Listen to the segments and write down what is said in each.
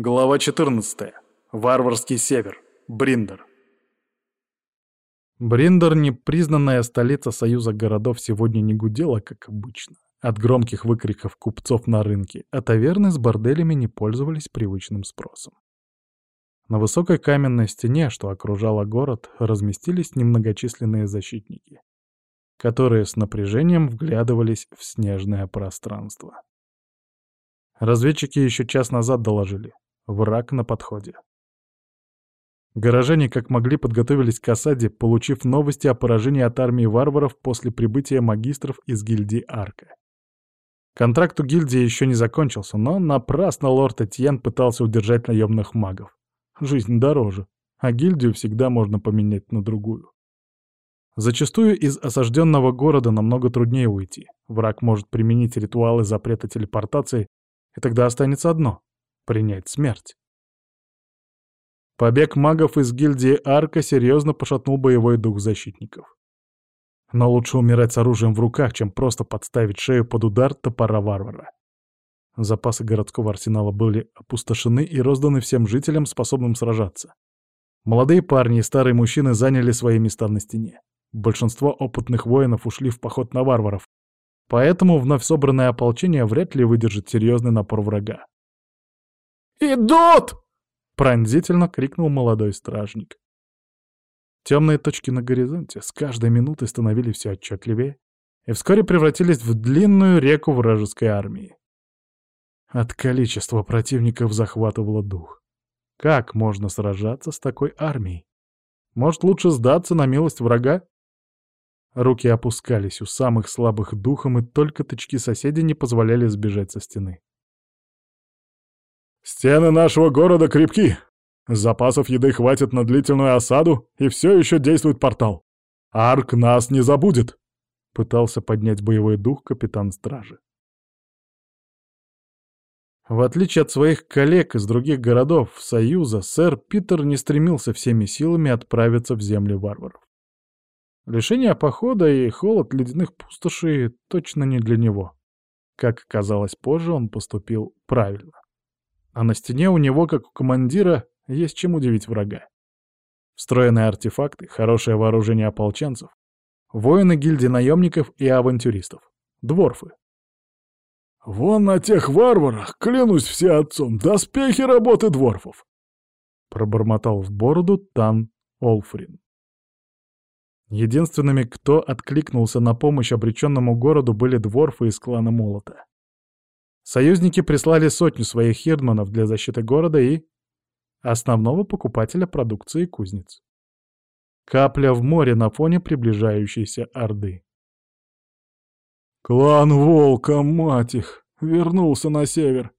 Глава 14. Варварский север. Бриндер. Бриндер, непризнанная столица союза городов, сегодня не гудела, как обычно. От громких выкриков купцов на рынке, а таверны с борделями не пользовались привычным спросом. На высокой каменной стене, что окружала город, разместились немногочисленные защитники, которые с напряжением вглядывались в снежное пространство. Разведчики еще час назад доложили. Враг на подходе. Горожане как могли подготовились к осаде, получив новости о поражении от армии варваров после прибытия магистров из гильдии Арка. Контракт у гильдии еще не закончился, но напрасно лорд Этьен пытался удержать наемных магов. Жизнь дороже, а гильдию всегда можно поменять на другую. Зачастую из осажденного города намного труднее уйти. Враг может применить ритуалы запрета телепортации, и тогда останется одно принять смерть. Побег магов из гильдии Арка серьезно пошатнул боевой дух защитников. Но лучше умирать с оружием в руках, чем просто подставить шею под удар топора варвара. Запасы городского арсенала были опустошены и розданы всем жителям, способным сражаться. Молодые парни и старые мужчины заняли свои места на стене. Большинство опытных воинов ушли в поход на варваров, поэтому вновь собранное ополчение вряд ли выдержит серьезный напор врага. «Идут!» — пронзительно крикнул молодой стражник. Темные точки на горизонте с каждой минутой становились все отчетливее и вскоре превратились в длинную реку вражеской армии. От количества противников захватывало дух. Как можно сражаться с такой армией? Может, лучше сдаться на милость врага? Руки опускались у самых слабых духом, и только тычки соседей не позволяли сбежать со стены. Стены нашего города крепки. Запасов еды хватит на длительную осаду, и все еще действует портал. Арк нас не забудет!» — пытался поднять боевой дух капитан стражи. В отличие от своих коллег из других городов Союза, сэр Питер не стремился всеми силами отправиться в земли варваров. Лишение похода и холод ледяных пустошей точно не для него. Как оказалось позже, он поступил правильно а на стене у него, как у командира, есть чем удивить врага. Встроенные артефакты, хорошее вооружение ополченцев, воины гильдии наемников и авантюристов, дворфы. «Вон на тех варварах, клянусь все отцом, доспехи работы дворфов!» Пробормотал в бороду Тан Олфрин. Единственными, кто откликнулся на помощь обреченному городу, были дворфы из клана Молота. Союзники прислали сотню своих хирдманов для защиты города и основного покупателя продукции кузнец. Капля в море на фоне приближающейся Орды. «Клан Волка, мать их, вернулся на север.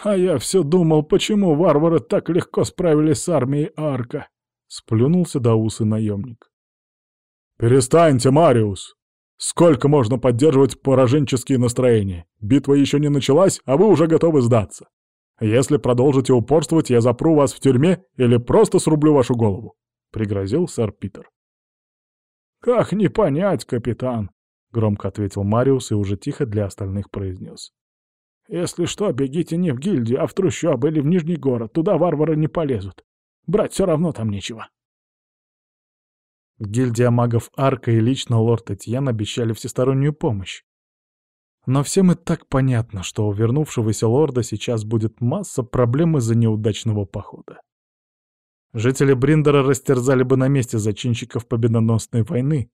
А я все думал, почему варвары так легко справились с армией Арка», — сплюнулся до усы наемник. «Перестаньте, Мариус!» Сколько можно поддерживать пораженческие настроения? Битва еще не началась, а вы уже готовы сдаться. Если продолжите упорствовать, я запру вас в тюрьме или просто срублю вашу голову», — пригрозил сэр Питер. «Как не понять, капитан?» — громко ответил Мариус и уже тихо для остальных произнес. «Если что, бегите не в гильдию, а в трущобы или в Нижний город. Туда варвары не полезут. Брать все равно там нечего». Гильдия магов Арка и лично лорд Этьен обещали всестороннюю помощь. Но всем и так понятно, что у вернувшегося лорда сейчас будет масса проблем из-за неудачного похода. Жители Бриндера растерзали бы на месте зачинщиков победоносной войны,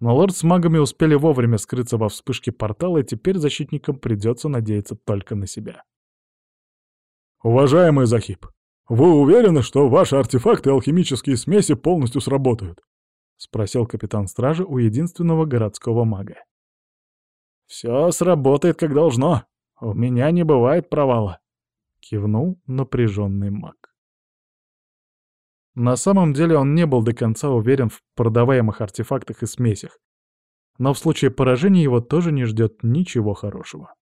но лорд с магами успели вовремя скрыться во вспышке портала, и теперь защитникам придется надеяться только на себя. «Уважаемый Захип, вы уверены, что ваши артефакты и алхимические смеси полностью сработают?» — спросил капитан стражи у единственного городского мага. «Все сработает как должно. У меня не бывает провала», — кивнул напряженный маг. На самом деле он не был до конца уверен в продаваемых артефактах и смесях, но в случае поражения его тоже не ждет ничего хорошего.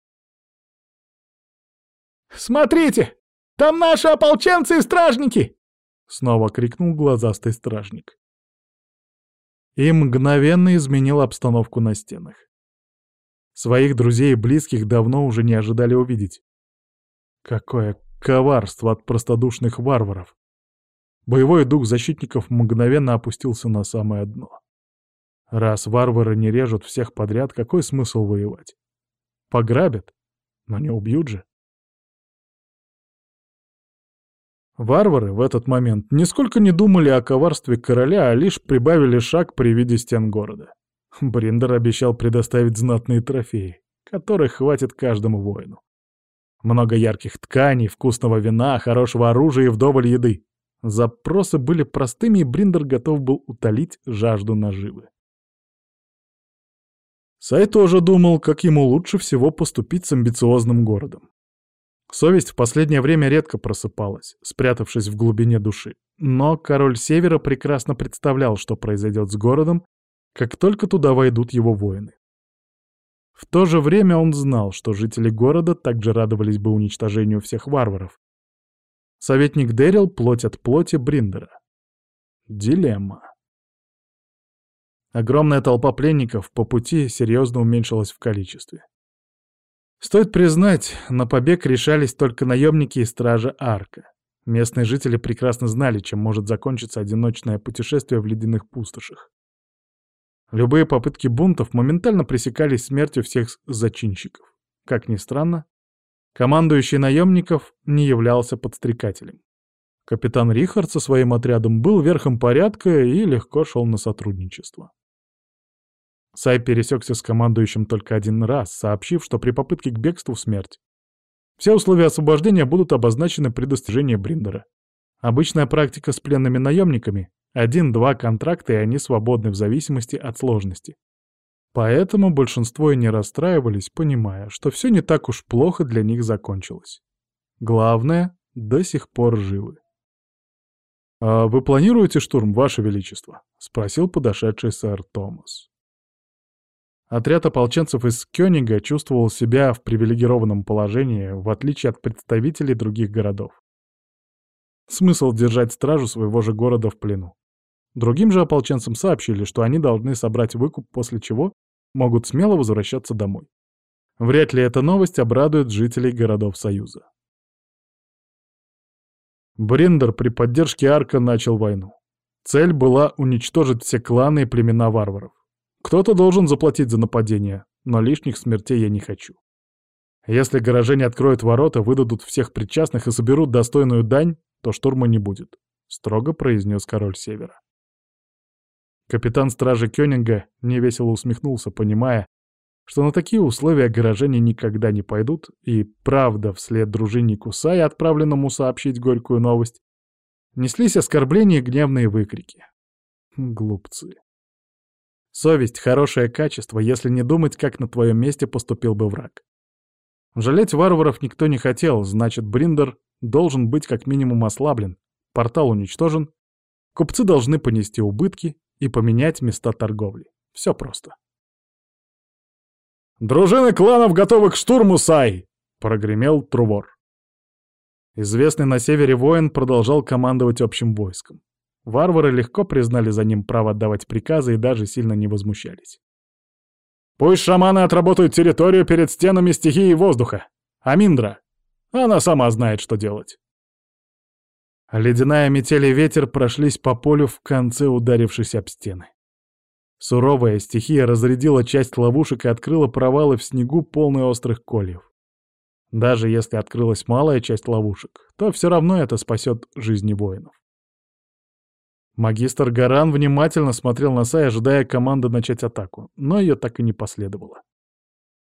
«Смотрите! Там наши ополченцы и стражники!» — снова крикнул глазастый стражник и мгновенно изменил обстановку на стенах. Своих друзей и близких давно уже не ожидали увидеть. Какое коварство от простодушных варваров. Боевой дух защитников мгновенно опустился на самое дно. Раз варвары не режут всех подряд, какой смысл воевать? Пограбят, но не убьют же. Варвары в этот момент нисколько не думали о коварстве короля, а лишь прибавили шаг при виде стен города. Бриндер обещал предоставить знатные трофеи, которых хватит каждому воину. Много ярких тканей, вкусного вина, хорошего оружия и вдоволь еды. Запросы были простыми, и Бриндер готов был утолить жажду наживы. Сай тоже думал, как ему лучше всего поступить с амбициозным городом. Совесть в последнее время редко просыпалась, спрятавшись в глубине души. Но король Севера прекрасно представлял, что произойдет с городом, как только туда войдут его воины. В то же время он знал, что жители города также радовались бы уничтожению всех варваров. Советник Дэрил плоть от плоти Бриндера. Дилемма. Огромная толпа пленников по пути серьезно уменьшилась в количестве. Стоит признать, на побег решались только наемники и стража Арка. Местные жители прекрасно знали, чем может закончиться одиночное путешествие в ледяных пустошах. Любые попытки бунтов моментально пресекались смертью всех зачинщиков. Как ни странно, командующий наемников не являлся подстрекателем. Капитан Рихард со своим отрядом был верхом порядка и легко шел на сотрудничество. Сай пересекся с командующим только один раз, сообщив, что при попытке к бегству смерть. Все условия освобождения будут обозначены при достижении Бриндера. Обычная практика с пленными наемниками — один-два контракта, и они свободны в зависимости от сложности. Поэтому большинство и не расстраивались, понимая, что все не так уж плохо для них закончилось. Главное, до сих пор живы. «А вы планируете штурм, Ваше Величество?» — спросил подошедший сэр Томас. Отряд ополченцев из Кёнига чувствовал себя в привилегированном положении, в отличие от представителей других городов. Смысл держать стражу своего же города в плену. Другим же ополченцам сообщили, что они должны собрать выкуп, после чего могут смело возвращаться домой. Вряд ли эта новость обрадует жителей городов Союза. Бриндер при поддержке Арка начал войну. Цель была уничтожить все кланы и племена варваров. Кто-то должен заплатить за нападение, но лишних смертей я не хочу. Если горожане откроют ворота, выдадут всех причастных и соберут достойную дань, то штурма не будет», — строго произнес король Севера. Капитан стражи Кёнинга невесело усмехнулся, понимая, что на такие условия горожане никогда не пойдут, и правда вслед дружиннику Сая, отправленному сообщить горькую новость, неслись оскорбления и гневные выкрики. Глупцы. Совесть — хорошее качество, если не думать, как на твоем месте поступил бы враг. Жалеть варваров никто не хотел, значит, Бриндер должен быть как минимум ослаблен, портал уничтожен, купцы должны понести убытки и поменять места торговли. Все просто. «Дружины кланов готовы к штурму, Сай!» — прогремел Трувор. Известный на севере воин продолжал командовать общим войском. Варвары легко признали за ним право отдавать приказы и даже сильно не возмущались. «Пусть шаманы отработают территорию перед стенами стихии воздуха. Аминдра. Она сама знает, что делать». Ледяная метель и ветер прошлись по полю в конце ударившись об стены. Суровая стихия разрядила часть ловушек и открыла провалы в снегу, полные острых кольев. Даже если открылась малая часть ловушек, то все равно это спасет жизни воинов. Магистр Гаран внимательно смотрел на Сай, ожидая команды начать атаку, но ее так и не последовало.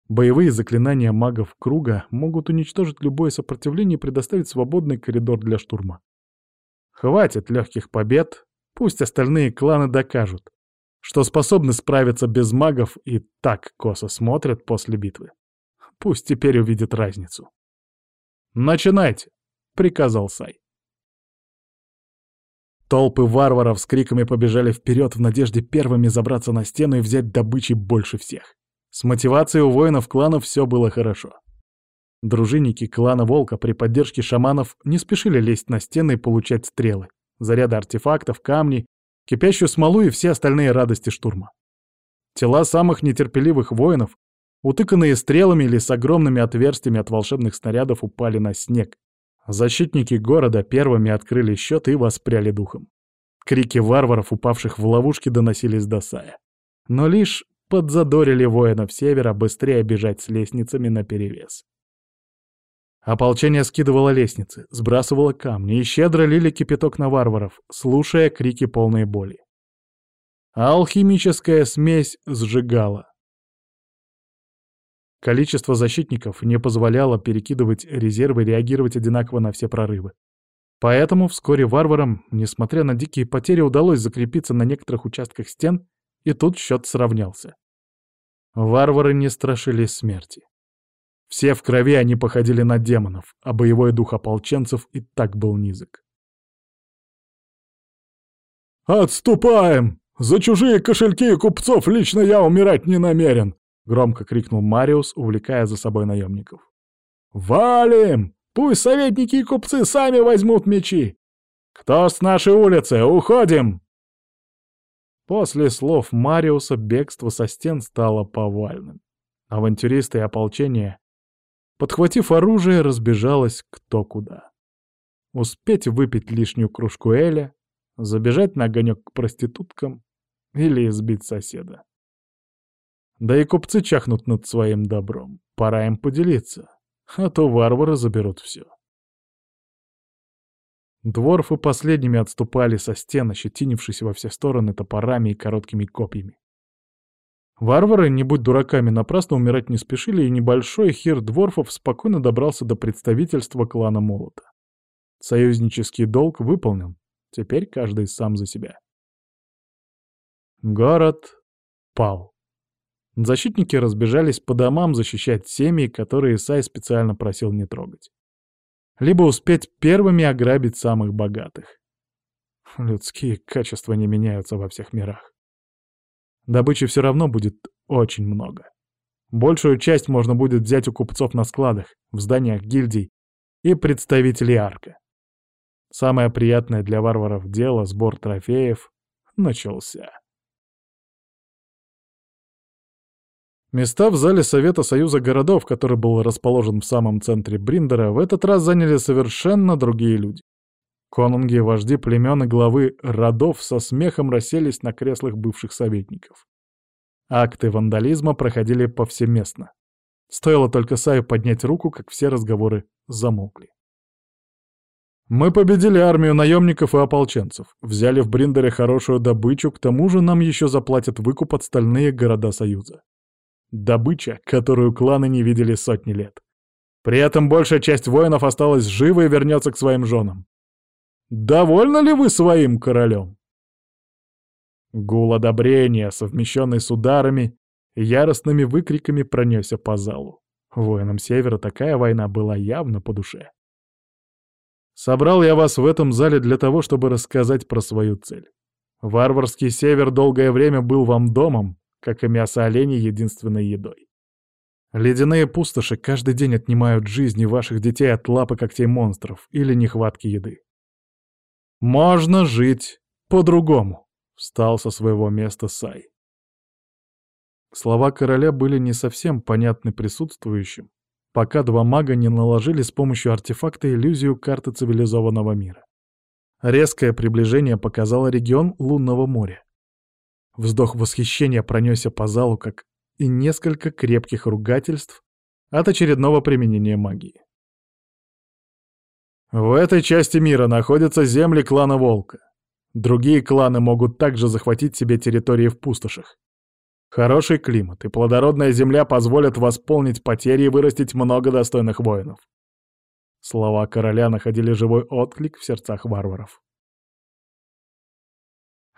Боевые заклинания магов круга могут уничтожить любое сопротивление и предоставить свободный коридор для штурма. Хватит легких побед, пусть остальные кланы докажут, что способны справиться без магов и так косо смотрят после битвы. Пусть теперь увидят разницу. «Начинайте!» — приказал Сай. Толпы варваров с криками побежали вперед в надежде первыми забраться на стену и взять добычи больше всех. С мотивацией у воинов кланов все было хорошо. Дружинники клана Волка при поддержке шаманов не спешили лезть на стены и получать стрелы, заряды артефактов, камни, кипящую смолу и все остальные радости штурма. Тела самых нетерпеливых воинов, утыканные стрелами или с огромными отверстиями от волшебных снарядов, упали на снег, Защитники города первыми открыли счет и воспряли духом. Крики варваров, упавших в ловушки, доносились до Сая. Но лишь подзадорили воинов севера быстрее бежать с лестницами наперевес. Ополчение скидывало лестницы, сбрасывало камни и щедро лили кипяток на варваров, слушая крики полной боли. алхимическая смесь сжигала. Количество защитников не позволяло перекидывать резервы и реагировать одинаково на все прорывы. Поэтому вскоре варварам, несмотря на дикие потери, удалось закрепиться на некоторых участках стен, и тут счет сравнялся. Варвары не страшились смерти. Все в крови они походили на демонов, а боевой дух ополченцев и так был низок. «Отступаем! За чужие кошельки и купцов лично я умирать не намерен!» — громко крикнул Мариус, увлекая за собой наемников. «Валим! Пусть советники и купцы сами возьмут мечи! Кто с нашей улицы? Уходим!» После слов Мариуса бегство со стен стало повальным. Авантюристы и ополчение Подхватив оружие, разбежалась кто куда. Успеть выпить лишнюю кружку Эля, забежать на огонек к проституткам или избить соседа. Да и купцы чахнут над своим добром. Пора им поделиться, а то варвары заберут все. Дворфы последними отступали со стен, ощетинившись во все стороны топорами и короткими копьями. Варвары, не будь дураками, напрасно умирать не спешили, и небольшой хир дворфов спокойно добрался до представительства клана Молота. Союзнический долг выполнен. Теперь каждый сам за себя. Город пал. Защитники разбежались по домам защищать семьи, которые Сай специально просил не трогать. Либо успеть первыми ограбить самых богатых. Людские качества не меняются во всех мирах. Добычи все равно будет очень много. Большую часть можно будет взять у купцов на складах, в зданиях гильдий и представителей арка. Самое приятное для варваров дело, сбор трофеев, начался. Места в зале Совета Союза городов, который был расположен в самом центре Бриндера, в этот раз заняли совершенно другие люди. Конунги, вожди племен и главы родов со смехом расселись на креслах бывших советников. Акты вандализма проходили повсеместно. Стоило только Саю поднять руку, как все разговоры замолкли. Мы победили армию наемников и ополченцев, взяли в Бриндере хорошую добычу, к тому же нам еще заплатят выкуп остальные города Союза. Добыча, которую кланы не видели сотни лет. При этом большая часть воинов осталась жива и вернется к своим женам. Довольны ли вы своим королем?» Гул одобрения, совмещенный с ударами яростными выкриками, пронесся по залу. Воинам Севера такая война была явно по душе. Собрал я вас в этом зале для того, чтобы рассказать про свою цель. Варварский Север долгое время был вам домом, как и мясо оленей единственной едой. Ледяные пустоши каждый день отнимают жизни ваших детей от лапы когтей монстров или нехватки еды. Можно жить по-другому, встал со своего места Сай. Слова короля были не совсем понятны присутствующим, пока два мага не наложили с помощью артефакта иллюзию карты цивилизованного мира. Резкое приближение показало регион лунного моря. Вздох восхищения пронесся по залу, как и несколько крепких ругательств от очередного применения магии. В этой части мира находятся земли клана Волка. Другие кланы могут также захватить себе территории в пустошах. Хороший климат и плодородная земля позволят восполнить потери и вырастить много достойных воинов. Слова короля находили живой отклик в сердцах варваров.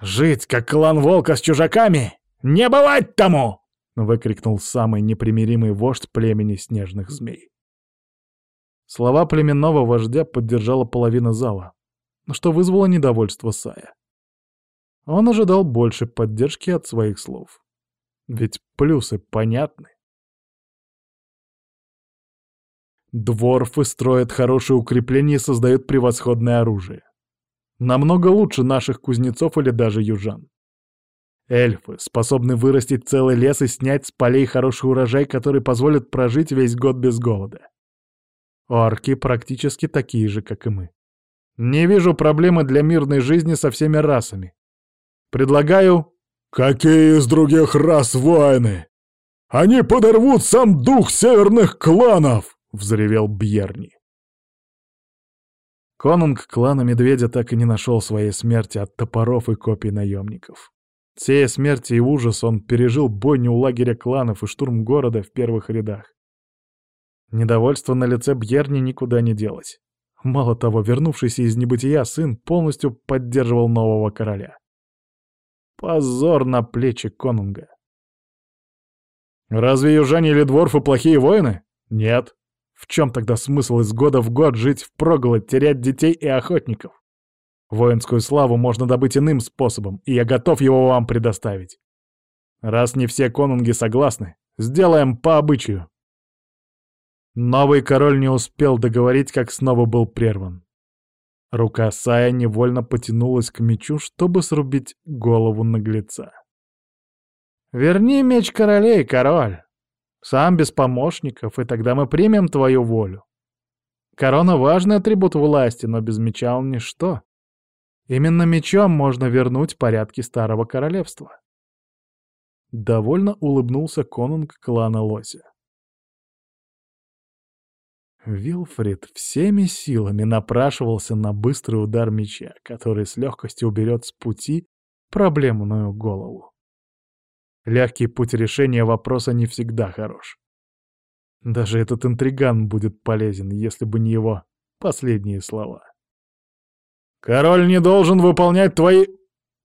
«Жить, как клан Волка с чужаками! Не бывать тому!» — выкрикнул самый непримиримый вождь племени снежных змей. Слова племенного вождя поддержала половина зала, что вызвало недовольство Сая. Он ожидал больше поддержки от своих слов. Ведь плюсы понятны. Дворфы строят хорошие укрепления и создают превосходное оружие. Намного лучше наших кузнецов или даже южан. Эльфы способны вырастить целый лес и снять с полей хороший урожай, который позволит прожить весь год без голода. Орки практически такие же, как и мы. Не вижу проблемы для мирной жизни со всеми расами. Предлагаю... Какие из других рас воины? Они подорвут сам дух северных кланов! Взревел Бьерни. Конунг клана Медведя так и не нашел своей смерти от топоров и копий наемников. Сея смерти и ужас, он пережил бойню у лагеря кланов и штурм города в первых рядах. Недовольство на лице Бьерни никуда не делось. Мало того, вернувшийся из небытия сын полностью поддерживал нового короля. Позор на плечи конунга. Разве южане или дворфы плохие воины? Нет. В чем тогда смысл из года в год жить в проголодь, терять детей и охотников? Воинскую славу можно добыть иным способом, и я готов его вам предоставить. Раз не все конунги согласны, сделаем по обычаю. Новый король не успел договорить, как снова был прерван. Рука Сая невольно потянулась к мечу, чтобы срубить голову наглеца. «Верни меч королей, король! Сам без помощников, и тогда мы примем твою волю. Корона — важный атрибут власти, но без меча он ничто. Именно мечом можно вернуть порядки старого королевства. Довольно улыбнулся конунг клана Лося. Вилфрид всеми силами напрашивался на быстрый удар меча, который с легкостью уберет с пути проблемную голову. Легкий путь решения вопроса не всегда хорош. Даже этот интриган будет полезен, если бы не его последние слова. «Король не должен выполнять твои...»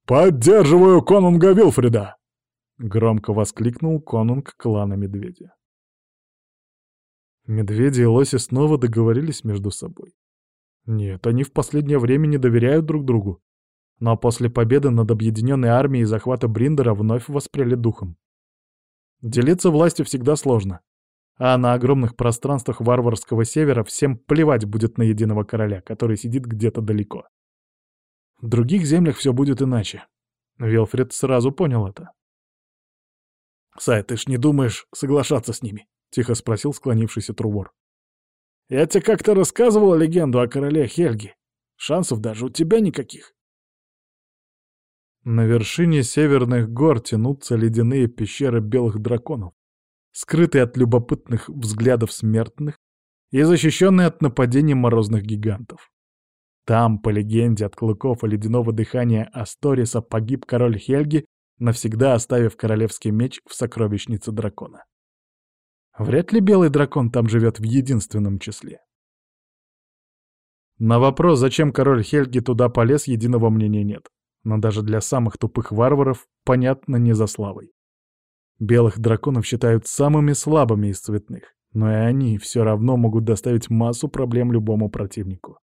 «Поддерживаю конунга Вилфрида!» — громко воскликнул конунг клана Медведя. Медведи и лоси снова договорились между собой. Нет, они в последнее время не доверяют друг другу. Но после победы над объединенной армией и захвата Бриндера вновь воспряли духом. Делиться властью всегда сложно. А на огромных пространствах варварского севера всем плевать будет на единого короля, который сидит где-то далеко. В других землях все будет иначе. Вилфред сразу понял это. «Сай, ты ж не думаешь соглашаться с ними?» — тихо спросил склонившийся Трубор. «Я тебе как-то рассказывал легенду о короле Хельге. Шансов даже у тебя никаких». На вершине северных гор тянутся ледяные пещеры белых драконов, скрытые от любопытных взглядов смертных и защищенные от нападений морозных гигантов. Там, по легенде, от клыков и ледяного дыхания Асториса погиб король Хельги, навсегда оставив королевский меч в сокровищнице дракона. Вряд ли белый дракон там живет в единственном числе. На вопрос, зачем король Хельги туда полез, единого мнения нет. Но даже для самых тупых варваров понятно не за славой. Белых драконов считают самыми слабыми из цветных, но и они все равно могут доставить массу проблем любому противнику.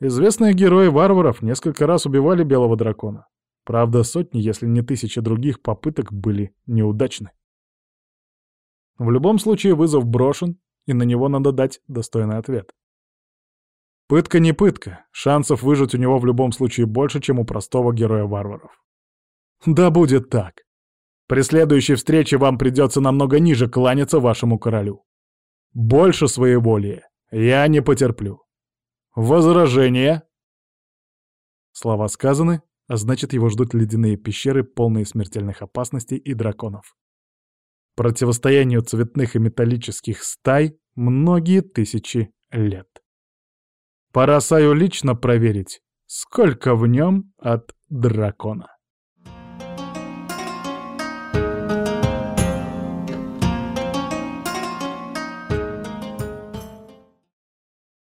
Известные герои варваров несколько раз убивали белого дракона. Правда, сотни, если не тысячи других попыток были неудачны. В любом случае вызов брошен, и на него надо дать достойный ответ. Пытка не пытка, шансов выжить у него в любом случае больше, чем у простого героя варваров. Да будет так. При следующей встрече вам придется намного ниже кланяться вашему королю. Больше своеволия я не потерплю. Возражение. Слова сказаны, а значит, его ждут ледяные пещеры, полные смертельных опасностей и драконов. Противостоянию цветных и металлических стай многие тысячи лет. Пора Саю лично проверить, сколько в нем от дракона.